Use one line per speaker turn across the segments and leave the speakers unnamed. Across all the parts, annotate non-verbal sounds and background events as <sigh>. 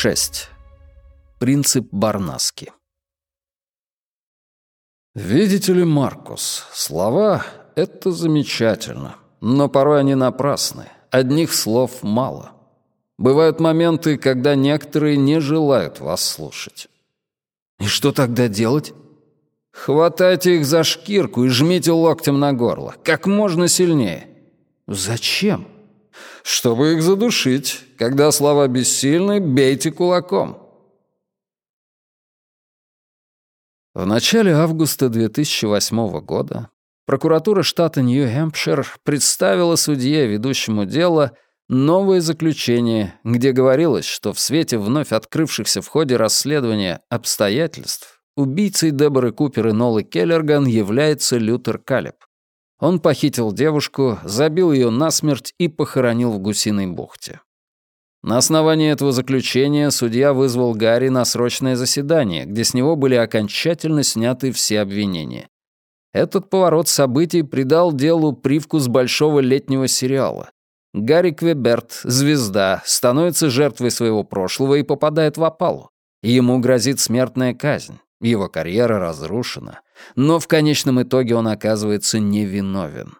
6. Принцип Барнаски. Видите ли, Маркус, слова — это замечательно, но порой они напрасны, одних слов мало. Бывают моменты, когда некоторые не желают вас слушать. И что тогда делать? Хватайте их за шкирку и жмите локтем на горло, как можно сильнее. Зачем? Чтобы их задушить. Когда слова бессильны, бейте кулаком. В начале августа 2008 года прокуратура штата Нью-Хэмпшир представила судье, ведущему дело, новое заключение, где говорилось, что в свете вновь открывшихся в ходе расследования обстоятельств убийцей Деборы Купер и Нолы Келлерган является Лютер Калеб. Он похитил девушку, забил ее насмерть и похоронил в гусиной бухте. На основании этого заключения судья вызвал Гарри на срочное заседание, где с него были окончательно сняты все обвинения. Этот поворот событий придал делу привкус большого летнего сериала. Гарри Квеберт, звезда, становится жертвой своего прошлого и попадает в опалу. Ему грозит смертная казнь. Его карьера разрушена, но в конечном итоге он оказывается невиновен.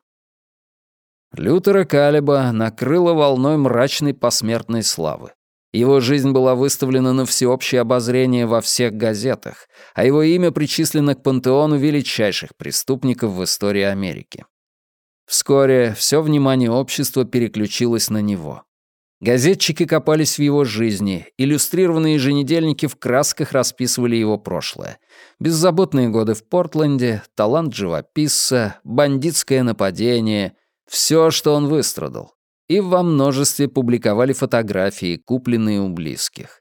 Лютера Калиба накрыло волной мрачной посмертной славы. Его жизнь была выставлена на всеобщее обозрение во всех газетах, а его имя причислено к пантеону величайших преступников в истории Америки. Вскоре все внимание общества переключилось на него. Газетчики копались в его жизни, иллюстрированные еженедельники в красках расписывали его прошлое. Беззаботные годы в Портленде, талант живописца, бандитское нападение — все, что он выстрадал. И во множестве публиковали фотографии, купленные у близких.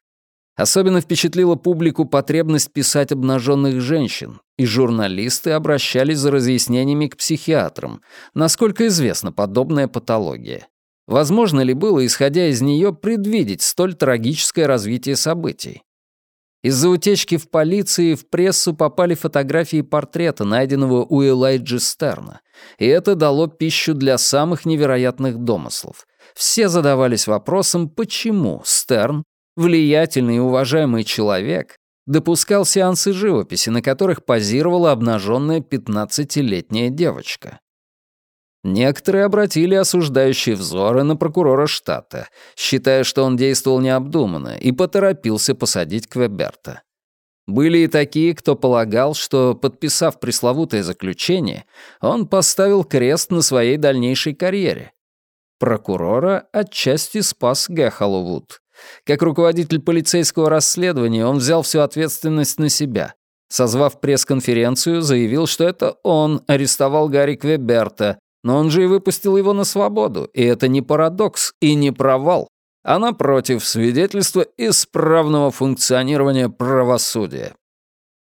Особенно впечатлила публику потребность писать обнаженных женщин, и журналисты обращались за разъяснениями к психиатрам, насколько известна подобная патология. Возможно ли было, исходя из нее, предвидеть столь трагическое развитие событий? Из-за утечки в полиции в прессу попали фотографии портрета, найденного у Элайджи Стерна, и это дало пищу для самых невероятных домыслов. Все задавались вопросом, почему Стерн, влиятельный и уважаемый человек, допускал сеансы живописи, на которых позировала обнаженная 15-летняя девочка. Некоторые обратили осуждающие взоры на прокурора штата, считая, что он действовал необдуманно и поторопился посадить Квеберта. Были и такие, кто полагал, что, подписав пресловутое заключение, он поставил крест на своей дальнейшей карьере. Прокурора отчасти спас Гэхолловуд. Как руководитель полицейского расследования он взял всю ответственность на себя. Созвав пресс-конференцию, заявил, что это он арестовал Гарри Квеберта, но он же и выпустил его на свободу, и это не парадокс и не провал, а напротив, свидетельство исправного функционирования правосудия.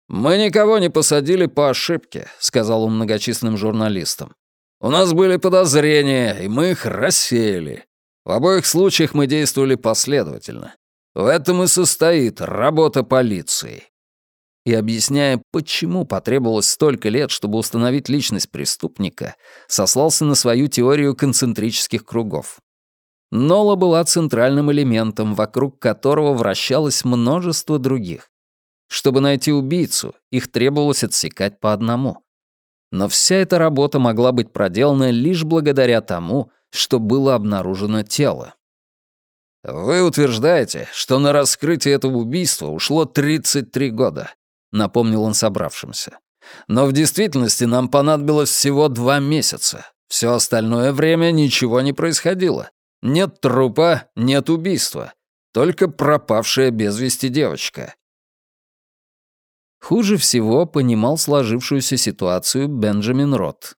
«Мы никого не посадили по ошибке», — сказал он многочисленным журналистам. «У нас были подозрения, и мы их рассеяли. В обоих случаях мы действовали последовательно. В этом и состоит работа полиции и объясняя, почему потребовалось столько лет, чтобы установить личность преступника, сослался на свою теорию концентрических кругов. Нола была центральным элементом, вокруг которого вращалось множество других. Чтобы найти убийцу, их требовалось отсекать по одному. Но вся эта работа могла быть проделана лишь благодаря тому, что было обнаружено тело. Вы утверждаете, что на раскрытие этого убийства ушло 33 года напомнил он собравшимся. Но в действительности нам понадобилось всего два месяца. Все остальное время ничего не происходило. Нет трупа, нет убийства. Только пропавшая без вести девочка. Хуже всего понимал сложившуюся ситуацию Бенджамин Рот.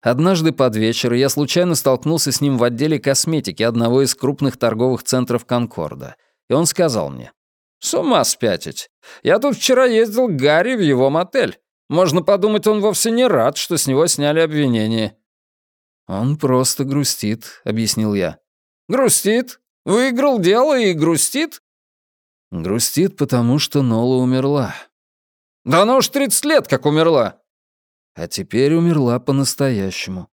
Однажды под вечер я случайно столкнулся с ним в отделе косметики одного из крупных торговых центров Конкорда, и он сказал мне, С ума спятить. Я тут вчера ездил к Гарри в его мотель. Можно подумать, он вовсе не рад, что с него сняли обвинение».
«Он просто грустит», — объяснил я.
«Грустит? Выиграл дело и грустит?»
«Грустит, потому что Нола умерла».
«Да она уж 30 лет как умерла».
«А теперь умерла по-настоящему».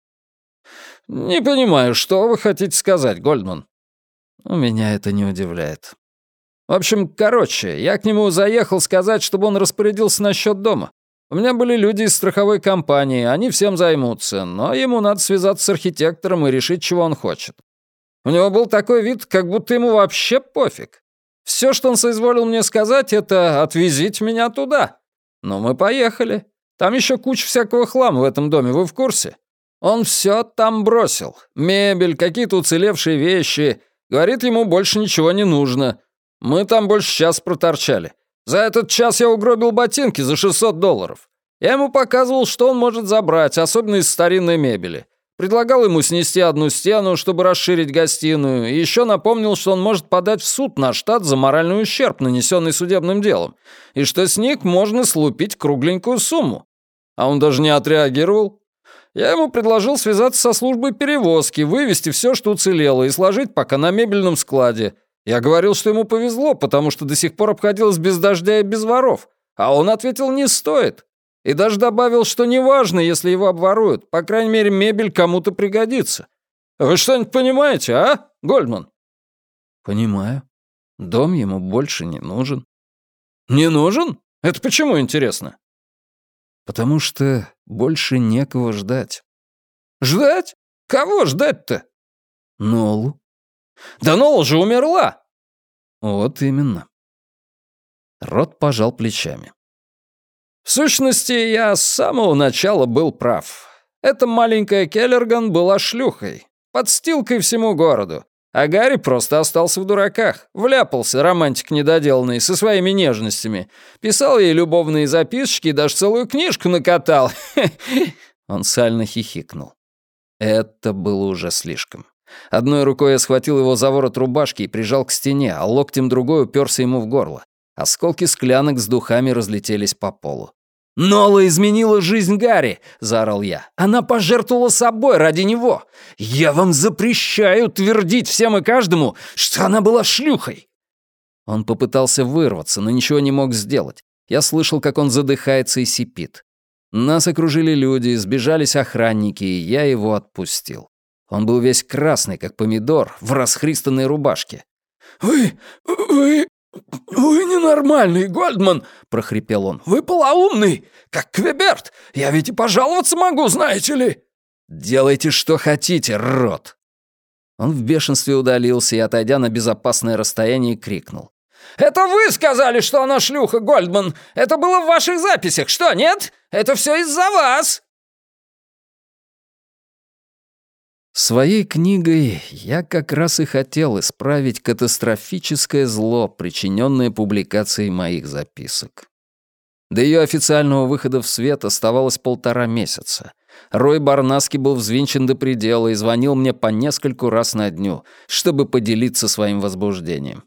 «Не понимаю, что вы хотите сказать, Гольдман?»
«У меня это не удивляет».
«В общем, короче, я к нему заехал сказать, чтобы он распорядился насчет дома. У меня были люди из страховой компании, они всем займутся, но ему надо связаться с архитектором и решить, чего он хочет. У него был такой вид, как будто ему вообще пофиг. Все, что он соизволил мне сказать, это «отвезите меня туда». Ну, мы поехали. Там еще куча всякого хлама в этом доме, вы в курсе? Он все там бросил. Мебель, какие-то уцелевшие вещи. Говорит, ему больше ничего не нужно. Мы там больше час проторчали. За этот час я угробил ботинки за 600 долларов. Я ему показывал, что он может забрать, особенно из старинной мебели. Предлагал ему снести одну стену, чтобы расширить гостиную, и еще напомнил, что он может подать в суд на штат за моральный ущерб, нанесенный судебным делом, и что с них можно слупить кругленькую сумму. А он даже не отреагировал. Я ему предложил связаться со службой перевозки, вывести все, что уцелело, и сложить пока на мебельном складе. Я говорил, что ему повезло, потому что до сих пор обходилось без дождя и без воров. А он ответил, не стоит. И даже добавил, что неважно, если его обворуют, по крайней мере, мебель кому-то пригодится. Вы что-нибудь понимаете, а, Гольдман?
Понимаю. Дом ему больше не нужен.
Не нужен? Это почему, интересно?
Потому что больше некого ждать.
Ждать? Кого ждать-то?
Нолу.
Да Нола же умерла.
Вот именно. Рот пожал плечами.
В сущности, я с самого начала был прав. Эта маленькая Келлерган была шлюхой, подстилкой всему городу. А Гарри просто остался в дураках, вляпался, романтик недоделанный, со своими нежностями. Писал ей любовные записочки и даже целую книжку накатал. <laughs>
Он сально хихикнул. Это было уже слишком. Одной рукой я схватил его за ворот рубашки и прижал к стене, а локтем другой уперся ему в горло. Осколки склянок с духами разлетелись по полу.
«Нола изменила жизнь Гарри!» — заорал я. «Она пожертвовала собой ради него! Я вам запрещаю твердить всем и каждому, что она была шлюхой!»
Он попытался вырваться, но ничего не мог сделать. Я слышал, как он задыхается и сипит. Нас окружили люди, сбежались охранники, и я его отпустил. Он был весь красный, как помидор, в расхристанной рубашке.
«Вы... вы... «Вы ненормальный, Гольдман!» — прохрипел он. «Вы полоумный, как Квеберт! Я ведь и пожаловаться могу, знаете ли!»
«Делайте, что хотите, рот!» Он в бешенстве удалился и, отойдя на безопасное расстояние, крикнул.
«Это вы сказали, что она шлюха, Гольдман! Это было в ваших записях, что, нет? Это все из-за вас!»
Своей книгой я как раз и хотел исправить катастрофическое зло, причиненное публикацией моих записок. До ее официального выхода в свет оставалось полтора месяца. Рой Барнаски был взвинчен до предела и звонил мне по нескольку раз на дню, чтобы поделиться своим возбуждением.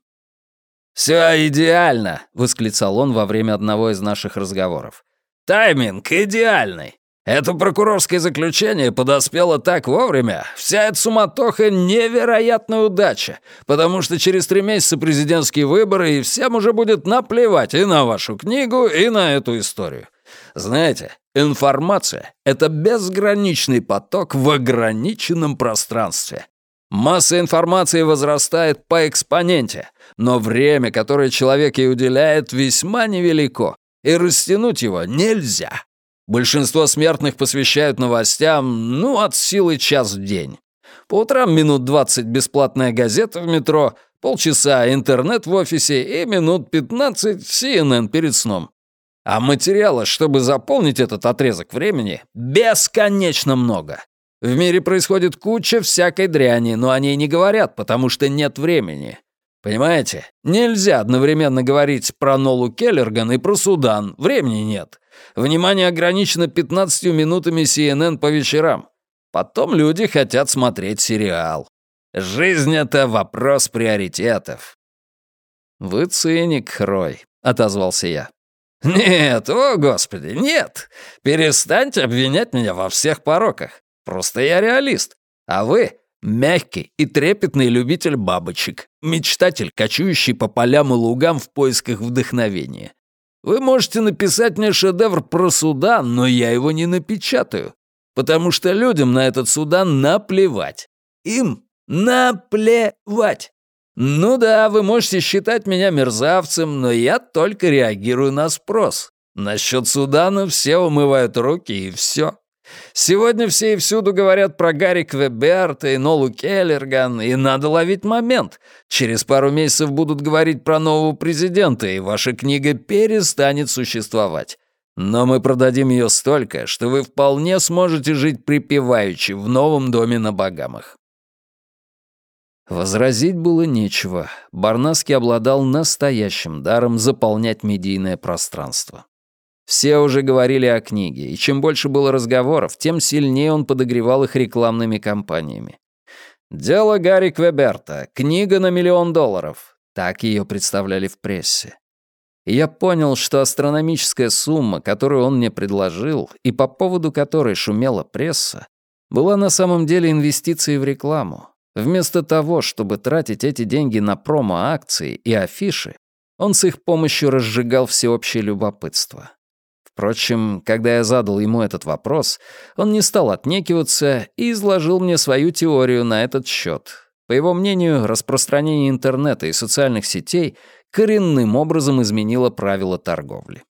«Все идеально!» — восклицал он во время одного из наших разговоров. «Тайминг идеальный! Это прокурорское заключение подоспело так вовремя. Вся эта суматоха — невероятная удача, потому что через три месяца президентские выборы, и всем уже будет наплевать и на вашу книгу, и на эту историю. Знаете, информация — это безграничный поток в ограниченном пространстве. Масса информации возрастает по экспоненте, но время, которое человек ей уделяет, весьма невелико, и растянуть его нельзя. Большинство смертных посвящают новостям, ну, от силы час в день. По утрам минут 20 бесплатная газета в метро, полчаса интернет в офисе и минут 15 CNN перед сном. А материала, чтобы заполнить этот отрезок времени, бесконечно много. В мире происходит куча всякой дряни, но о ней не говорят, потому что нет времени. Понимаете? Нельзя одновременно говорить про Нолу Келлерган и про Судан. Времени нет. Внимание ограничено 15 минутами CNN по вечерам. Потом люди хотят смотреть сериал. Жизнь — это вопрос приоритетов. «Вы циник, Рой», — отозвался я. «Нет, о господи, нет! Перестаньте обвинять меня во всех пороках. Просто я реалист. А вы — мягкий и трепетный любитель бабочек, мечтатель, кочующий по полям и лугам в поисках вдохновения. Вы можете написать мне шедевр про Судан, но я его не напечатаю, потому что людям на этот Судан наплевать. Им наплевать. Ну да, вы можете считать меня мерзавцем, но я только реагирую на спрос. Насчет Судана все умывают руки и все. Сегодня все и всюду говорят про Гарри Квеберта и Нолу Келлерган, и надо ловить момент. Через пару месяцев будут говорить про нового президента, и ваша книга перестанет существовать. Но мы продадим ее столько, что вы вполне сможете жить припеваючи в новом доме на Багамах.
Возразить было нечего. Барнаски обладал настоящим даром заполнять медийное пространство. Все уже говорили о книге, и чем больше было разговоров, тем сильнее он подогревал их рекламными кампаниями. «Дело Гарри Квеберта. Книга на миллион долларов». Так ее представляли в прессе. И я понял, что астрономическая сумма, которую он мне предложил, и по поводу которой шумела пресса, была на самом деле инвестицией в рекламу. Вместо того, чтобы тратить эти деньги на промо-акции и афиши, он с их помощью разжигал всеобщее любопытство. Впрочем, когда я задал ему этот вопрос, он не стал отнекиваться и изложил мне свою теорию на этот счет. По его мнению, распространение интернета и социальных сетей коренным образом изменило правила торговли.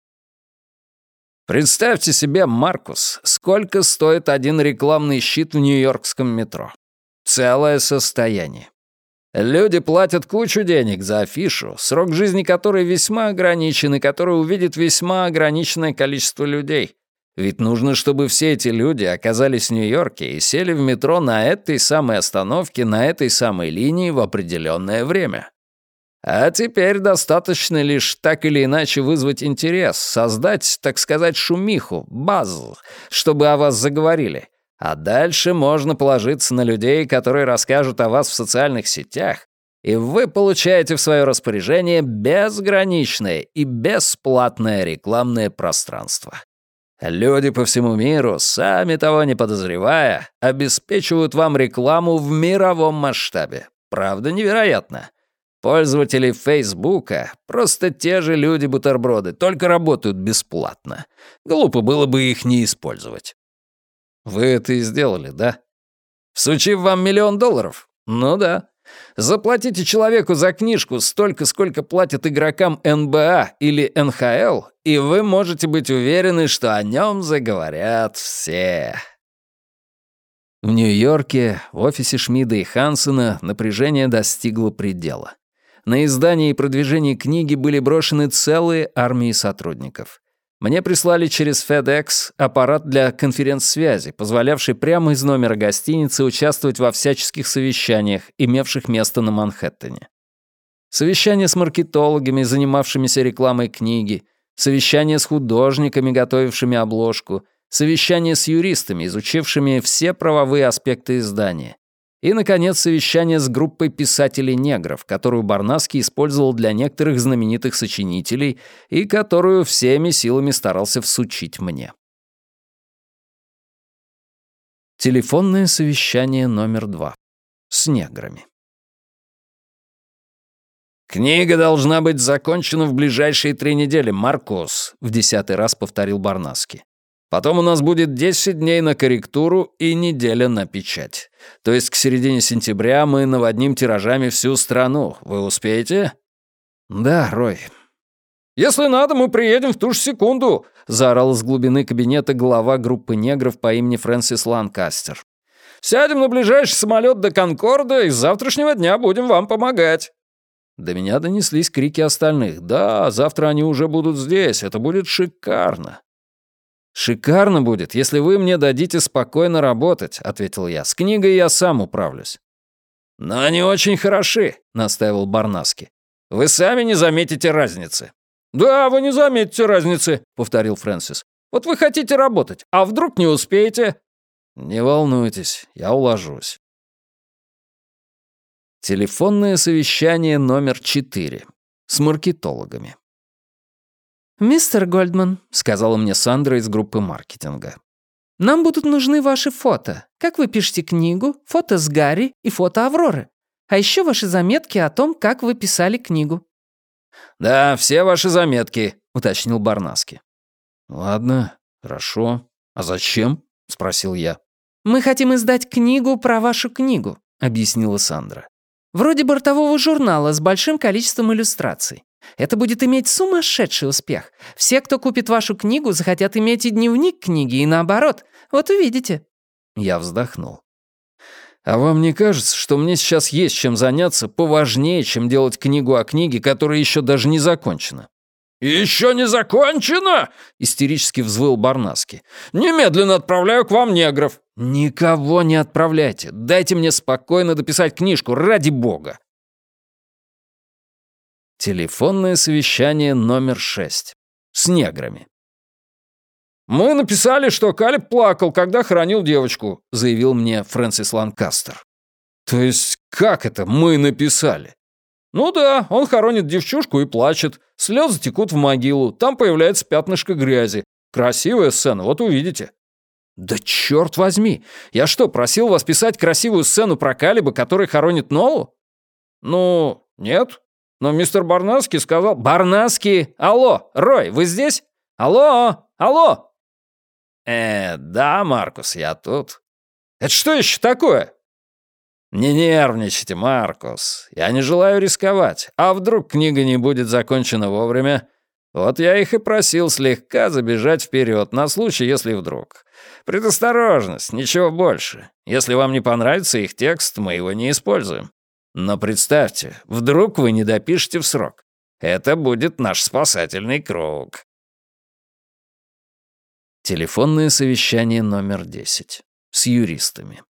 Представьте себе, Маркус, сколько стоит один рекламный щит в нью-йоркском метро. Целое состояние. Люди платят кучу денег за афишу, срок жизни которой весьма ограничен и который увидит весьма ограниченное количество людей. Ведь нужно, чтобы все эти люди оказались в Нью-Йорке и сели в метро на этой самой остановке, на этой самой линии в определенное время. А теперь достаточно лишь так или иначе вызвать интерес, создать, так сказать, шумиху, базу, чтобы о вас заговорили. А дальше можно положиться на людей, которые расскажут о вас в социальных сетях, и вы получаете в свое распоряжение безграничное и бесплатное рекламное пространство. Люди по всему миру, сами того не подозревая, обеспечивают вам рекламу в мировом масштабе. Правда, невероятно. Пользователи Фейсбука — просто те же люди-бутерброды, только работают бесплатно. Глупо было бы их не использовать. Вы это и сделали, да? Всучив вам миллион долларов? Ну да. Заплатите человеку за книжку столько, сколько платят игрокам НБА или НХЛ, и вы можете быть уверены, что о нем заговорят все. В Нью-Йорке, в офисе Шмида и Хансена напряжение достигло предела. На издание и продвижение книги были брошены целые армии сотрудников. Мне прислали через FedEx аппарат для конференц-связи, позволявший прямо из номера гостиницы участвовать во всяческих совещаниях, имевших место на Манхэттене. Совещания с маркетологами, занимавшимися рекламой книги, совещания с художниками, готовившими обложку, совещания с юристами, изучившими все правовые аспекты издания, и, наконец, совещание с группой писателей-негров, которую Барнаски использовал для некоторых знаменитых сочинителей и которую всеми силами старался всучить мне. Телефонное совещание номер два. С неграми.
«Книга должна быть закончена в ближайшие три недели, Маркус», — в десятый раз повторил Барнаски. Потом у нас будет 10 дней на корректуру и неделя на печать. То есть к середине сентября мы наводним тиражами всю страну. Вы успеете?»
«Да, Рой».
«Если надо, мы приедем в ту же секунду», — заорал из глубины кабинета глава группы негров по имени Фрэнсис Ланкастер. «Сядем на ближайший самолет до Конкорда и с завтрашнего дня будем вам помогать». До меня донеслись крики остальных. «Да, завтра они уже будут здесь, это будет шикарно».
«Шикарно будет, если вы мне дадите спокойно работать», — ответил я. «С книгой я сам управлюсь».
«Но они очень хороши», — настаивал Барнаски. «Вы сами не заметите разницы». «Да, вы не заметите разницы», — повторил Фрэнсис. «Вот вы хотите работать, а вдруг не успеете?»
«Не волнуйтесь, я уложусь». Телефонное совещание номер четыре.
с маркетологами.
«Мистер Гольдман», — сказала мне Сандра из группы маркетинга, «нам будут нужны ваши фото. Как вы пишете книгу, фото с Гарри и фото Авроры. А еще ваши заметки о том, как вы писали книгу».
«Да, все ваши заметки», — уточнил Барнаски. «Ладно, хорошо. А зачем?» — спросил я.
«Мы хотим издать книгу про вашу книгу», — объяснила Сандра. «Вроде бортового журнала с большим количеством иллюстраций. Это будет иметь сумасшедший успех. Все, кто купит вашу книгу, захотят иметь и дневник книги, и наоборот. Вот увидите».
Я вздохнул. «А вам не кажется, что мне сейчас есть чем заняться поважнее, чем делать книгу о книге, которая еще даже не закончена?»
«Еще не закончено?» — истерически взвыл Барнаски. «Немедленно отправляю к вам негров».
«Никого не отправляйте. Дайте мне спокойно дописать книжку, ради бога». Телефонное совещание номер шесть. С неграми.
«Мы написали, что Калиб плакал, когда хоронил девочку», —
заявил мне Фрэнсис Ланкастер. «То есть как это мы написали?»
«Ну да, он хоронит девчушку и плачет. Слезы текут в могилу, там появляется пятнышко грязи. Красивая сцена, вот увидите».
«Да черт возьми! Я что, просил вас писать красивую сцену про Калиба, который хоронит Нолу?»
«Ну, нет. Но мистер Барнаски сказал...»
«Барнаски! Алло, Рой, вы здесь? Алло, алло!» «Э, да, Маркус, я тут».
«Это что еще такое?»
«Не нервничайте, Маркус. Я не желаю рисковать. А вдруг книга не будет закончена вовремя? Вот я их и просил слегка забежать вперед на случай, если вдруг. Предосторожность, ничего больше. Если вам не понравится их текст, мы его не используем. Но представьте, вдруг вы не допишете в срок. Это будет наш спасательный круг». Телефонное совещание номер 10. С юристами.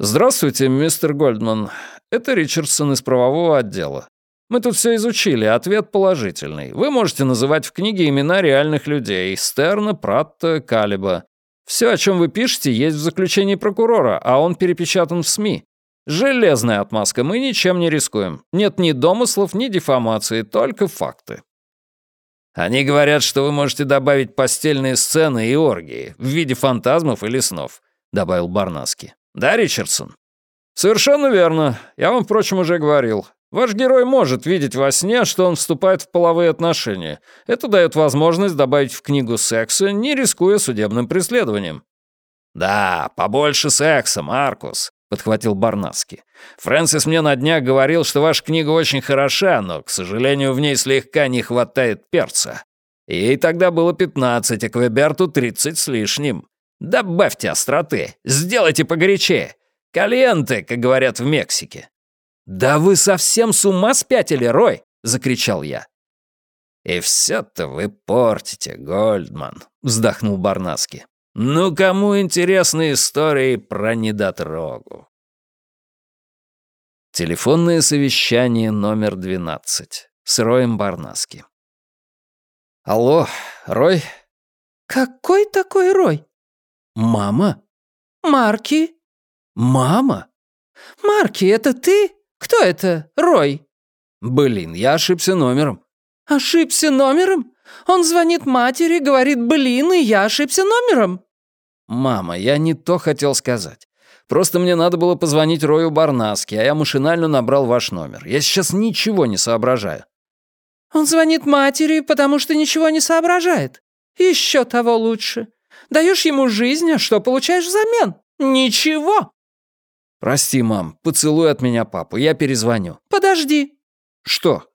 «Здравствуйте, мистер Гольдман. Это Ричардсон из правового отдела. Мы тут все изучили, ответ положительный. Вы можете называть в книге имена реальных людей — Стерна, Пратта, Калиба. Все, о чем вы пишете, есть в заключении прокурора, а он перепечатан в СМИ. Железная отмазка, мы ничем не рискуем. Нет ни домыслов, ни дефамации, только факты».
«Они говорят, что вы можете добавить постельные сцены и оргии в виде фантазмов или снов», — добавил Барнаски. Да, Ричардсон?»
«Совершенно верно. Я вам, впрочем, уже говорил. Ваш герой может видеть во сне, что он вступает в половые отношения. Это дает возможность добавить в книгу секса, не рискуя судебным преследованием».
«Да, побольше секса, Маркус», — подхватил Барнаски. «Фрэнсис мне на днях говорил, что ваша книга очень хороша, но, к сожалению, в ней слегка не хватает перца. Ей тогда было пятнадцать, а Квеберту тридцать с лишним. Добавьте остроты, сделайте погорячее. Калиенте, как говорят в Мексике». «Да вы совсем с ума спятили, Рой!» — закричал я. «И все-то вы портите, Гольдман», — вздохнул Барнаски. «Ну, кому интересны истории про недотрогу?» Телефонное совещание номер 12 с Роем Барнаски. «Алло, Рой?»
«Какой такой Рой?»
«Мама?»
«Марки».
«Мама?»
«Марки, это ты? Кто это? Рой?»
«Блин, я ошибся номером».
«Ошибся номером? Он звонит матери, говорит, блин, и я ошибся номером».
«Мама, я не то хотел сказать. Просто мне надо было позвонить Рою Барнаски, а я машинально набрал ваш номер. Я сейчас ничего не соображаю».
«Он звонит матери, потому что ничего не соображает. Еще того лучше. Даешь ему жизнь, а что получаешь взамен? Ничего!»
«Прости, мам, поцелуй от меня папу, я перезвоню».
«Подожди».
«Что?»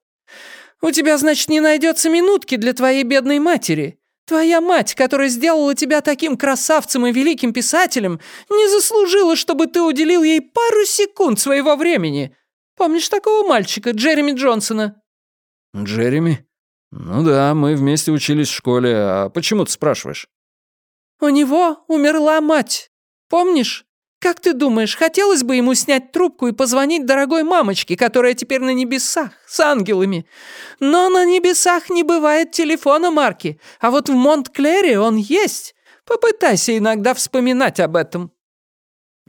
«У тебя, значит, не найдется минутки для твоей бедной матери. Твоя мать, которая сделала тебя таким красавцем и великим писателем, не заслужила, чтобы ты уделил ей пару секунд своего времени. Помнишь такого мальчика, Джереми Джонсона?»
«Джереми? Ну да, мы вместе учились в школе. А почему ты спрашиваешь?»
«У него умерла мать. Помнишь? Как ты думаешь, хотелось бы ему снять трубку и позвонить дорогой мамочке, которая теперь на небесах, с ангелами? Но на небесах не бывает телефона марки, а вот в Монт-Клере он есть. Попытайся иногда вспоминать об этом».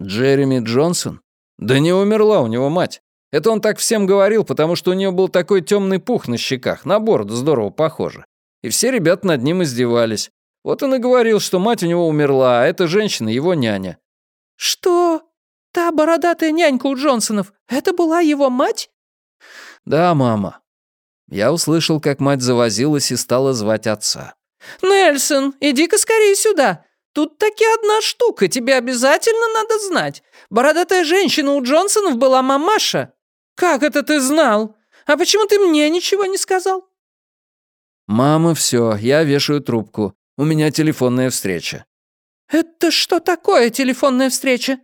«Джереми Джонсон? Да не умерла у него мать.
Это он так всем говорил, потому что у нее был такой темный пух на щеках, на бороду здорово похоже. И все ребята над ним издевались. Вот он и говорил, что мать у него умерла, а эта женщина его няня.
«Что? Та бородатая нянька у Джонсонов, это была его мать?»
«Да, мама». Я услышал, как мать завозилась и стала звать отца.
«Нельсон, иди-ка скорее сюда. Тут таки одна штука, тебе обязательно надо знать. Бородатая женщина у Джонсонов была мамаша. Как это ты знал? А почему ты мне ничего не сказал?»
«Мама, все, я вешаю трубку. У меня телефонная встреча».
«Это что такое телефонная встреча?»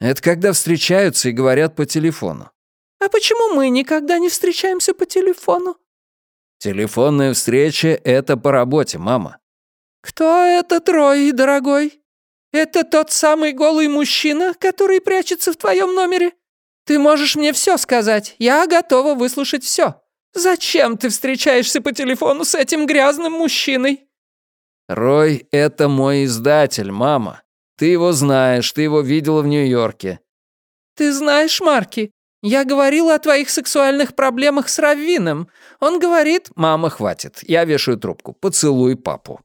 «Это когда встречаются и говорят по телефону».
«А почему мы никогда не встречаемся по телефону?»
«Телефонная встреча — это по работе, мама».
«Кто это Трой, дорогой? Это тот самый голый мужчина, который прячется в твоем номере? Ты можешь мне все сказать, я готова выслушать все. Зачем ты встречаешься по телефону с этим грязным мужчиной?»
«Рой — это мой издатель, мама. Ты его знаешь, ты его видела в Нью-Йорке».
«Ты знаешь, Марки, я говорила о твоих сексуальных проблемах с Раввином. Он говорит...»
«Мама, хватит. Я вешаю трубку. Поцелуй папу».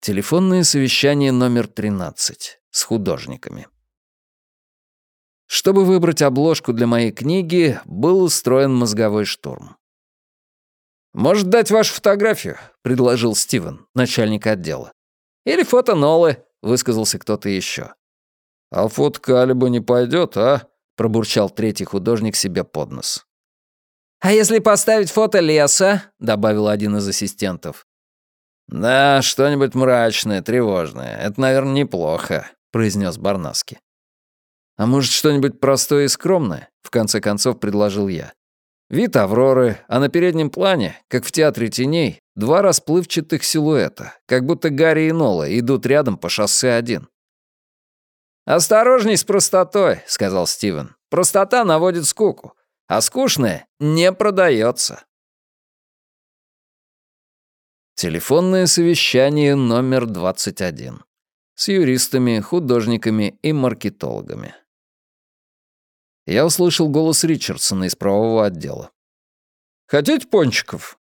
Телефонное совещание номер 13 с художниками. Чтобы выбрать обложку для моей книги, был устроен мозговой штурм.
«Может, дать вашу фотографию?» — предложил Стивен, начальник отдела. «Или фото Нолы», — высказался кто-то еще. «А фото Калиба не пойдет, а?» — пробурчал третий художник себе под нос.
«А если поставить фото леса?» — добавил один из ассистентов.
«Да, что-нибудь мрачное, тревожное. Это, наверное, неплохо», — произнес Барнаски.
«А может, что-нибудь простое и скромное?» — в конце концов предложил я. Вид Авроры, а на переднем плане, как в театре теней, два расплывчатых силуэта, как будто Гарри и Нола идут рядом по шоссе один.
«Осторожней с простотой», — сказал Стивен. «Простота наводит скуку, а скучное не продается».
Телефонное совещание номер 21. С юристами, художниками и маркетологами. Я услышал голос Ричардсона из правового отдела.
«Хотите пончиков?»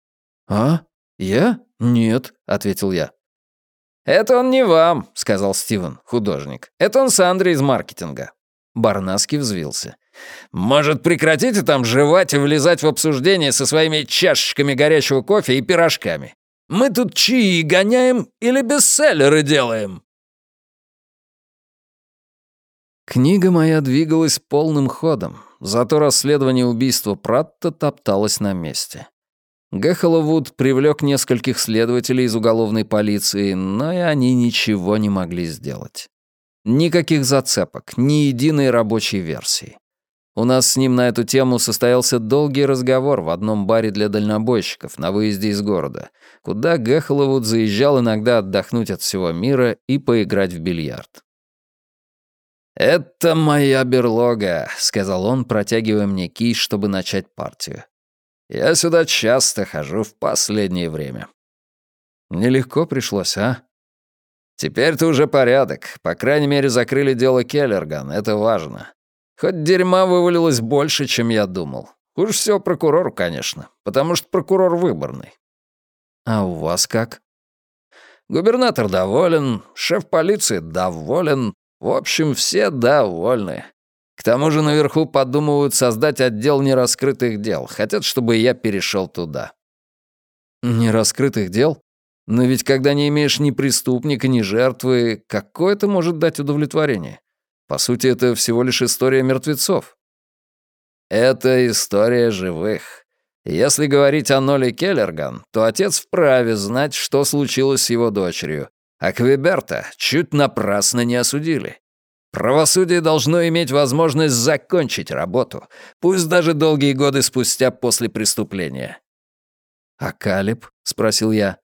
«А? Я? Нет», — ответил я.
«Это он не вам», — сказал Стивен, художник. «Это он Сандре из маркетинга».
Барнаски взвился.
«Может, прекратите там жевать и влезать в обсуждение со своими чашечками горячего кофе и пирожками? Мы тут чаи гоняем или бестселлеры делаем?»
Книга моя двигалась полным ходом, зато расследование убийства Пратта топталось на месте. Гэхоловуд привлек нескольких следователей из уголовной полиции, но и они ничего не могли сделать. Никаких зацепок, ни единой рабочей версии. У нас с ним на эту тему состоялся долгий разговор в одном баре для дальнобойщиков на выезде из города, куда Гэхоловуд заезжал иногда отдохнуть от всего мира и поиграть в бильярд.
«Это моя берлога», — сказал он, протягивая мне кий, чтобы начать партию. «Я сюда часто хожу в последнее время».
«Нелегко пришлось, а?»
«Теперь-то уже порядок. По крайней мере, закрыли дело Келлерган, это важно. Хоть дерьма вывалилось больше, чем я думал. Хуже всего прокурору, конечно, потому что прокурор выборный».
«А у вас как?»
«Губернатор доволен, шеф полиции доволен, в общем, все довольны. К тому же наверху подумывают создать отдел нераскрытых дел. Хотят, чтобы я перешел туда.
Нераскрытых дел? Но ведь когда не имеешь ни преступника, ни жертвы, какое это может дать удовлетворение? По сути, это всего лишь история мертвецов.
Это история живых. Если говорить о Ноле Келлерган, то отец вправе знать, что случилось с его дочерью, а Квеберта чуть напрасно не осудили. Правосудие должно иметь возможность закончить работу, пусть даже долгие годы спустя после преступления.
«А Калиб?» — спросил я.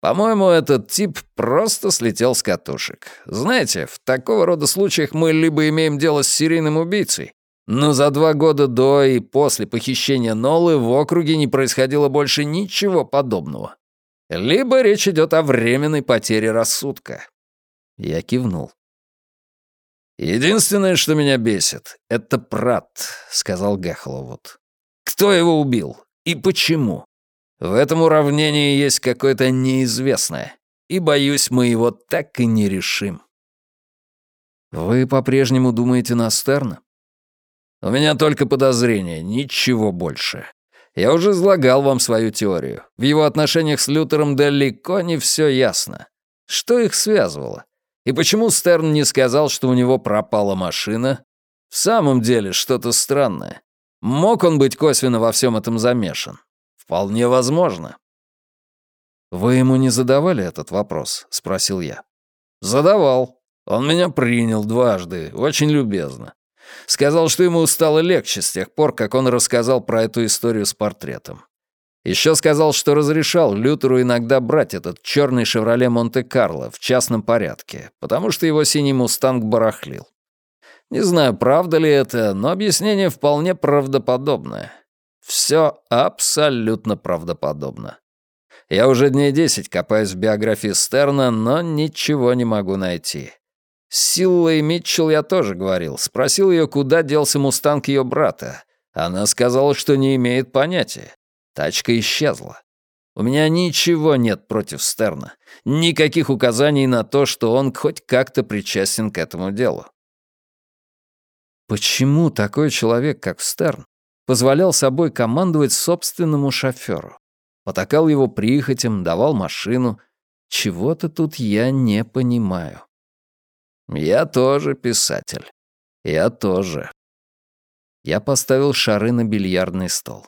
«По-моему, этот тип просто слетел с катушек. Знаете, в такого рода случаях мы либо имеем дело с серийным убийцей, но за два года до и после похищения Нолы в округе не происходило больше ничего подобного либо речь идет о временной потере рассудка.
Я кивнул.
«Единственное, что меня бесит, — это Пратт», — сказал Гехловуд. «Кто его убил? И почему? В этом уравнении есть какое-то неизвестное, и, боюсь, мы его так и не решим».
«Вы по-прежнему думаете на Стерна?»
«У меня только подозрение, ничего больше. Я уже излагал вам свою теорию. В его отношениях с Лютером далеко не все ясно. Что их связывало? И почему Стерн не сказал, что у него пропала машина? В самом деле что-то странное. Мог он быть косвенно во всем этом замешан? Вполне возможно.
«Вы ему не задавали этот вопрос?» — спросил я.
«Задавал. Он меня принял дважды, очень любезно. Сказал, что ему стало легче с тех пор, как он рассказал про эту историю с портретом. Еще сказал, что разрешал Лютеру иногда брать этот черный «Шевроле Монте-Карло» в частном порядке, потому что его синий «Мустанг» барахлил. Не знаю, правда ли это, но объяснение вполне правдоподобное. Все абсолютно правдоподобно. Я уже дней десять копаюсь в биографии Стерна, но ничего не могу найти. С Силлой Митчелл я тоже говорил. Спросил ее, куда делся «Мустанг» ее брата. Она сказала, что не имеет понятия. Тачка исчезла. У меня ничего нет против Стерна. Никаких указаний на то, что он хоть как-то причастен к этому делу.
Почему такой человек, как Стерн, позволял собой командовать собственному шоферу? Потакал его прихотям, давал машину. Чего-то тут я не понимаю.
Я тоже писатель. Я тоже.
Я поставил шары на бильярдный стол.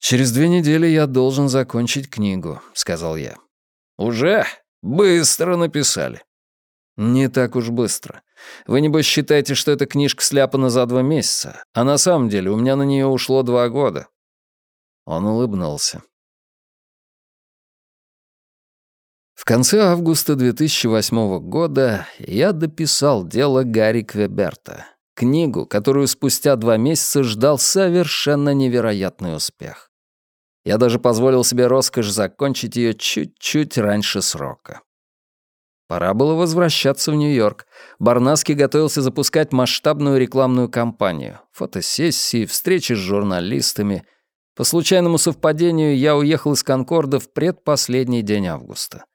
«Через две недели я должен закончить книгу», — сказал я.
«Уже? Быстро написали».
«Не так уж быстро. Вы, небось, считаете, что эта книжка сляпана за два месяца, а на самом деле у меня на нее ушло два года». Он улыбнулся. В конце августа 2008 года я дописал дело Гарри Квеберта, книгу, которую спустя два месяца ждал совершенно невероятный успех. Я даже позволил себе роскошь закончить ее чуть-чуть раньше срока. Пора было возвращаться в Нью-Йорк. Барнаски готовился запускать масштабную рекламную кампанию. Фотосессии, встречи с журналистами. По случайному совпадению я уехал из Конкорда в предпоследний день августа.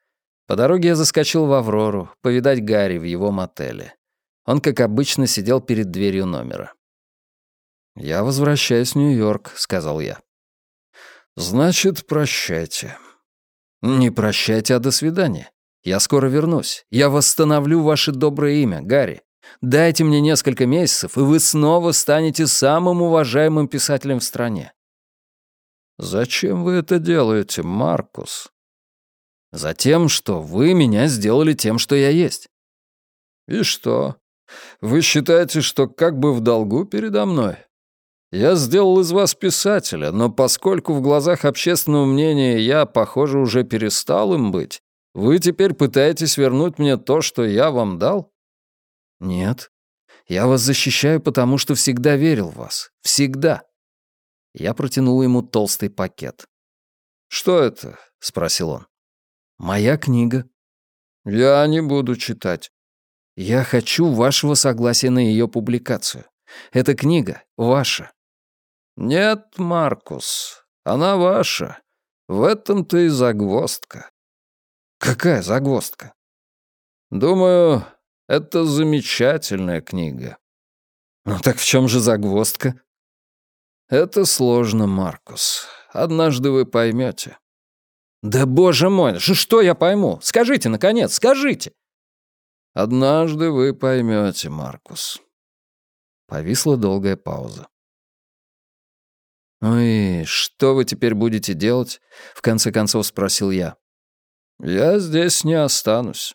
По дороге я заскочил в Аврору, повидать Гарри в его мотеле. Он, как обычно, сидел перед дверью номера. «Я возвращаюсь в Нью-Йорк», — сказал я. «Значит, прощайте». «Не прощайте, а до свидания. Я скоро вернусь. Я восстановлю ваше доброе имя, Гарри. Дайте мне несколько месяцев, и вы снова станете самым уважаемым писателем в стране». «Зачем вы это делаете, Маркус?» «Затем, что вы меня сделали тем, что я есть». «И что? Вы считаете, что как бы в долгу передо мной? Я сделал из вас писателя, но поскольку в глазах общественного мнения я, похоже, уже перестал им быть, вы теперь пытаетесь вернуть мне то, что я вам дал? Нет. Я вас защищаю, потому что всегда верил в вас. Всегда. Я протянул ему толстый пакет. «Что это?» — спросил он. «Моя книга». «Я не буду читать». «Я хочу вашего согласия на ее публикацию. Эта книга ваша. «Нет, Маркус, она ваша. В этом-то и загвоздка». «Какая загвоздка?» «Думаю, это замечательная книга». «Ну так в чем же загвоздка?» «Это сложно, Маркус. Однажды вы поймете». «Да боже мой, что я пойму? Скажите, наконец, скажите!» «Однажды вы поймете, Маркус». Повисла долгая пауза. «Ну и что вы теперь будете делать?» — в конце концов спросил я. «Я здесь не останусь».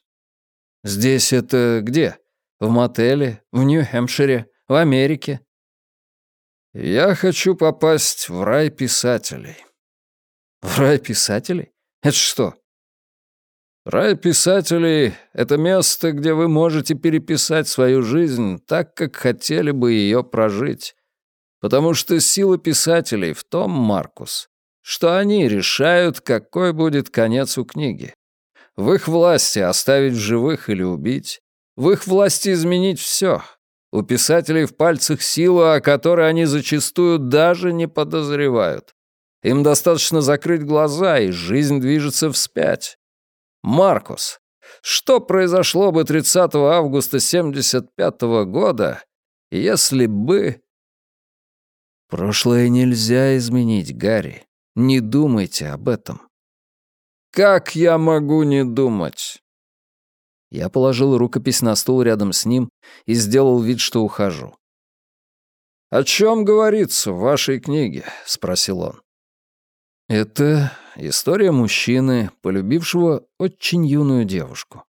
«Здесь это где? В мотеле? В Нью-Хэмпшире? В Америке?» «Я хочу попасть в рай писателей». «В рай писателей? Это что?» «Рай писателей — это место, где вы можете переписать свою жизнь так, как хотели бы ее прожить. Потому что сила писателей в том, Маркус, что они решают, какой будет конец у книги. В их власти оставить в живых или убить,
В их власти изменить все. У писателей в пальцах сила, о которой они зачастую даже не подозревают. Им достаточно закрыть глаза, и жизнь движется вспять. Маркус, что произошло бы 30 августа 75 года, если бы...
Прошлое нельзя изменить, Гарри. Не думайте об этом.
Как я могу не думать?
Я положил рукопись на стул рядом с ним и сделал вид, что ухожу.
«О чем говорится в вашей книге?» — спросил он.
Это история мужчины, полюбившего очень юную девушку.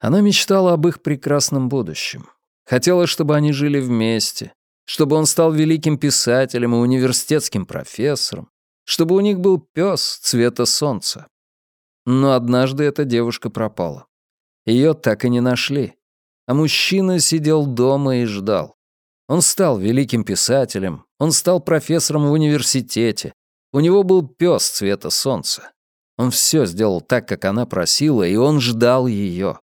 Она мечтала об их прекрасном будущем. Хотела, чтобы они жили вместе, чтобы он стал великим писателем и университетским профессором, чтобы у них был пес цвета солнца. Но однажды эта девушка пропала. Ее так и не нашли. А мужчина сидел дома и ждал. Он стал великим писателем, он стал профессором в университете, у него был пес цвета солнца. Он все сделал так, как она просила, и он ждал ее.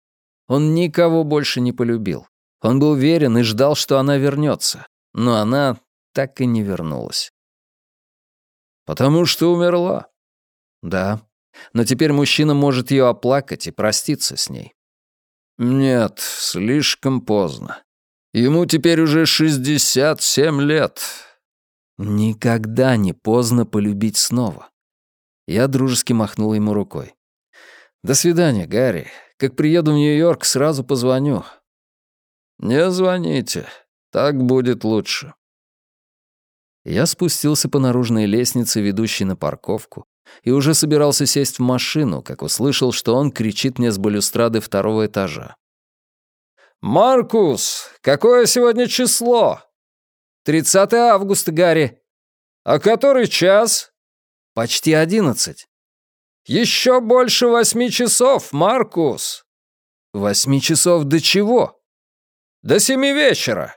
Он никого больше не полюбил. Он был верен и ждал, что она вернется. Но она так и не вернулась.
«Потому что умерла?»
«Да. Но теперь мужчина может ее оплакать и проститься с ней».
«Нет, слишком поздно. Ему теперь уже 67 лет.
Никогда не поздно полюбить снова. Я дружески махнул ему рукой. «До свидания, Гарри. Как приеду в Нью-Йорк, сразу позвоню».
«Не звоните. Так будет лучше».
Я спустился по наружной лестнице, ведущей на парковку, и уже собирался сесть в машину, как услышал, что он кричит мне с балюстрады второго этажа.
«Маркус, какое сегодня число?»
30 августа, Гарри».
«А который час?»
«Почти одиннадцать».
«Еще больше восьми часов, Маркус».
«Восьми часов до чего?»
«До семи вечера».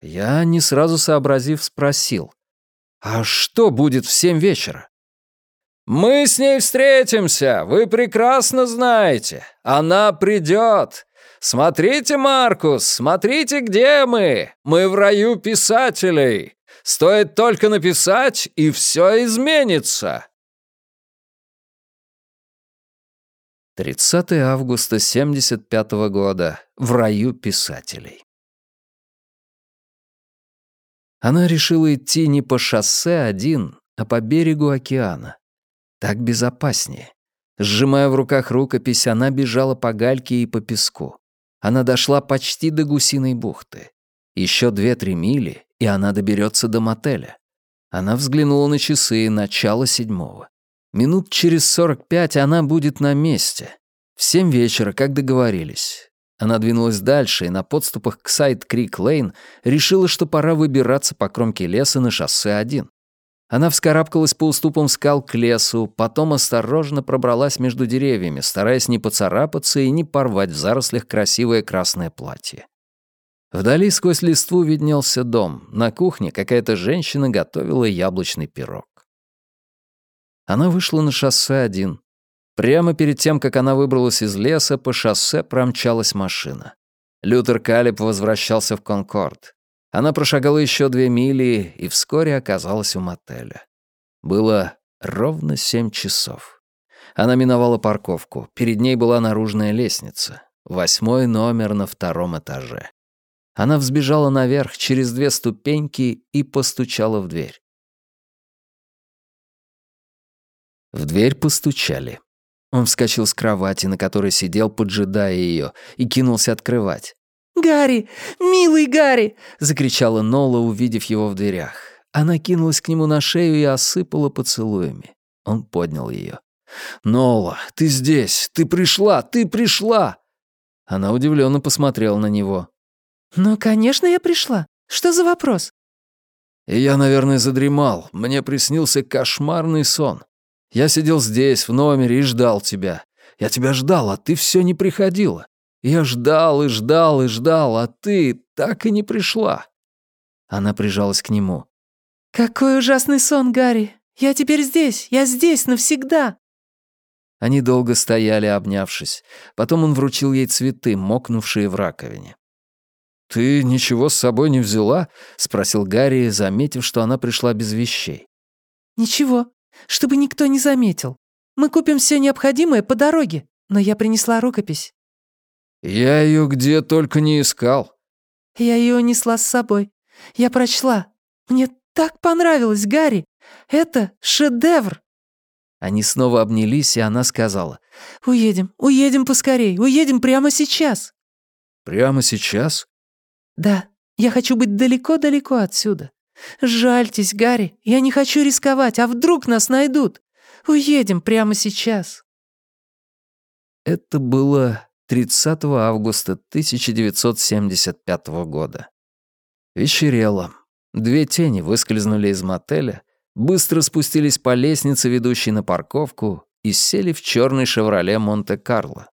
Я, не сразу сообразив, спросил. «А что будет в семь вечера?»
«Мы с ней встретимся, вы прекрасно знаете. Она придет. «Смотрите, Маркус, смотрите, где мы! Мы в раю писателей! Стоит только написать, и все изменится!»
30 августа 75 -го года. В раю писателей. Она решила идти не по шоссе один, а по берегу океана. Так безопаснее. Сжимая в руках рукопись, она бежала по гальке и по песку. Она дошла почти до Гусиной бухты. Еще две-три мили, и она доберется до мотеля. Она взглянула на часы, начало седьмого. Минут через сорок пять она будет на месте. В семь вечера, как договорились. Она двинулась дальше и на подступах к Сайд-Крик-Лейн решила, что пора выбираться по кромке леса на шоссе один. Она вскарабкалась по уступам скал к лесу, потом осторожно пробралась между деревьями, стараясь не поцарапаться и не порвать в зарослях красивое красное платье. Вдали сквозь листву виднелся дом. На кухне какая-то женщина готовила яблочный пирог. Она вышла на шоссе один. Прямо перед тем, как она выбралась из леса, по шоссе промчалась машина. Лютер Калиб возвращался в Конкорд. Она прошагала еще две мили и вскоре оказалась у мотеля. Было ровно семь часов. Она миновала парковку. Перед ней была наружная лестница. Восьмой номер на втором этаже. Она взбежала наверх через две ступеньки и постучала в дверь. В дверь постучали. Он вскочил с кровати, на которой сидел, поджидая ее, и кинулся открывать.
«Гарри! Милый Гарри!»
— закричала Нола, увидев его в дверях. Она кинулась к нему на шею и осыпала поцелуями. Он поднял ее. «Нола, ты здесь! Ты пришла! Ты пришла!» Она удивленно посмотрела на него.
«Ну, конечно, я пришла. Что за вопрос?»
И я, наверное, задремал. Мне приснился кошмарный сон. Я сидел здесь, в номере, и ждал тебя. Я тебя ждал, а ты все не приходила. Я ждал и ждал и ждал, а ты так и не пришла». Она прижалась к нему.
«Какой ужасный сон, Гарри! Я теперь здесь, я здесь навсегда!»
Они долго стояли, обнявшись. Потом он вручил ей цветы, мокнувшие в раковине.
«Ты ничего с собой не взяла?»
— спросил Гарри, заметив, что она пришла без вещей.
«Ничего, чтобы никто не заметил. Мы купим все необходимое по дороге, но я принесла рукопись».
«Я ее где только не искал».
«Я ее несла с собой. Я прочла. Мне так понравилось, Гарри. Это шедевр».
Они снова обнялись, и она сказала.
«Уедем, уедем поскорей, уедем прямо сейчас».
«Прямо сейчас?»
«Да, я хочу быть далеко-далеко отсюда. Жальтесь, Гарри, я не хочу рисковать, а вдруг нас найдут? Уедем прямо сейчас».
Это было 30 августа 1975 года. Вечерело. Две тени выскользнули из мотеля, быстро спустились по лестнице, ведущей на парковку, и сели в черный «Шевроле Монте-Карло».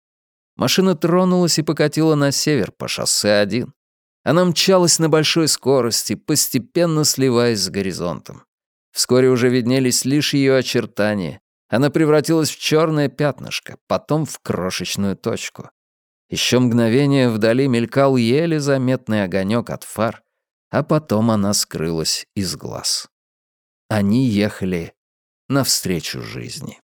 Машина тронулась и покатила на север по шоссе 1. Она мчалась на большой скорости, постепенно сливаясь с горизонтом. Вскоре уже виднелись лишь ее очертания. Она превратилась в черное пятнышко, потом в крошечную точку. Еще мгновение вдали мелькал еле заметный огонек от фар, а потом она скрылась из глаз. Они ехали навстречу жизни.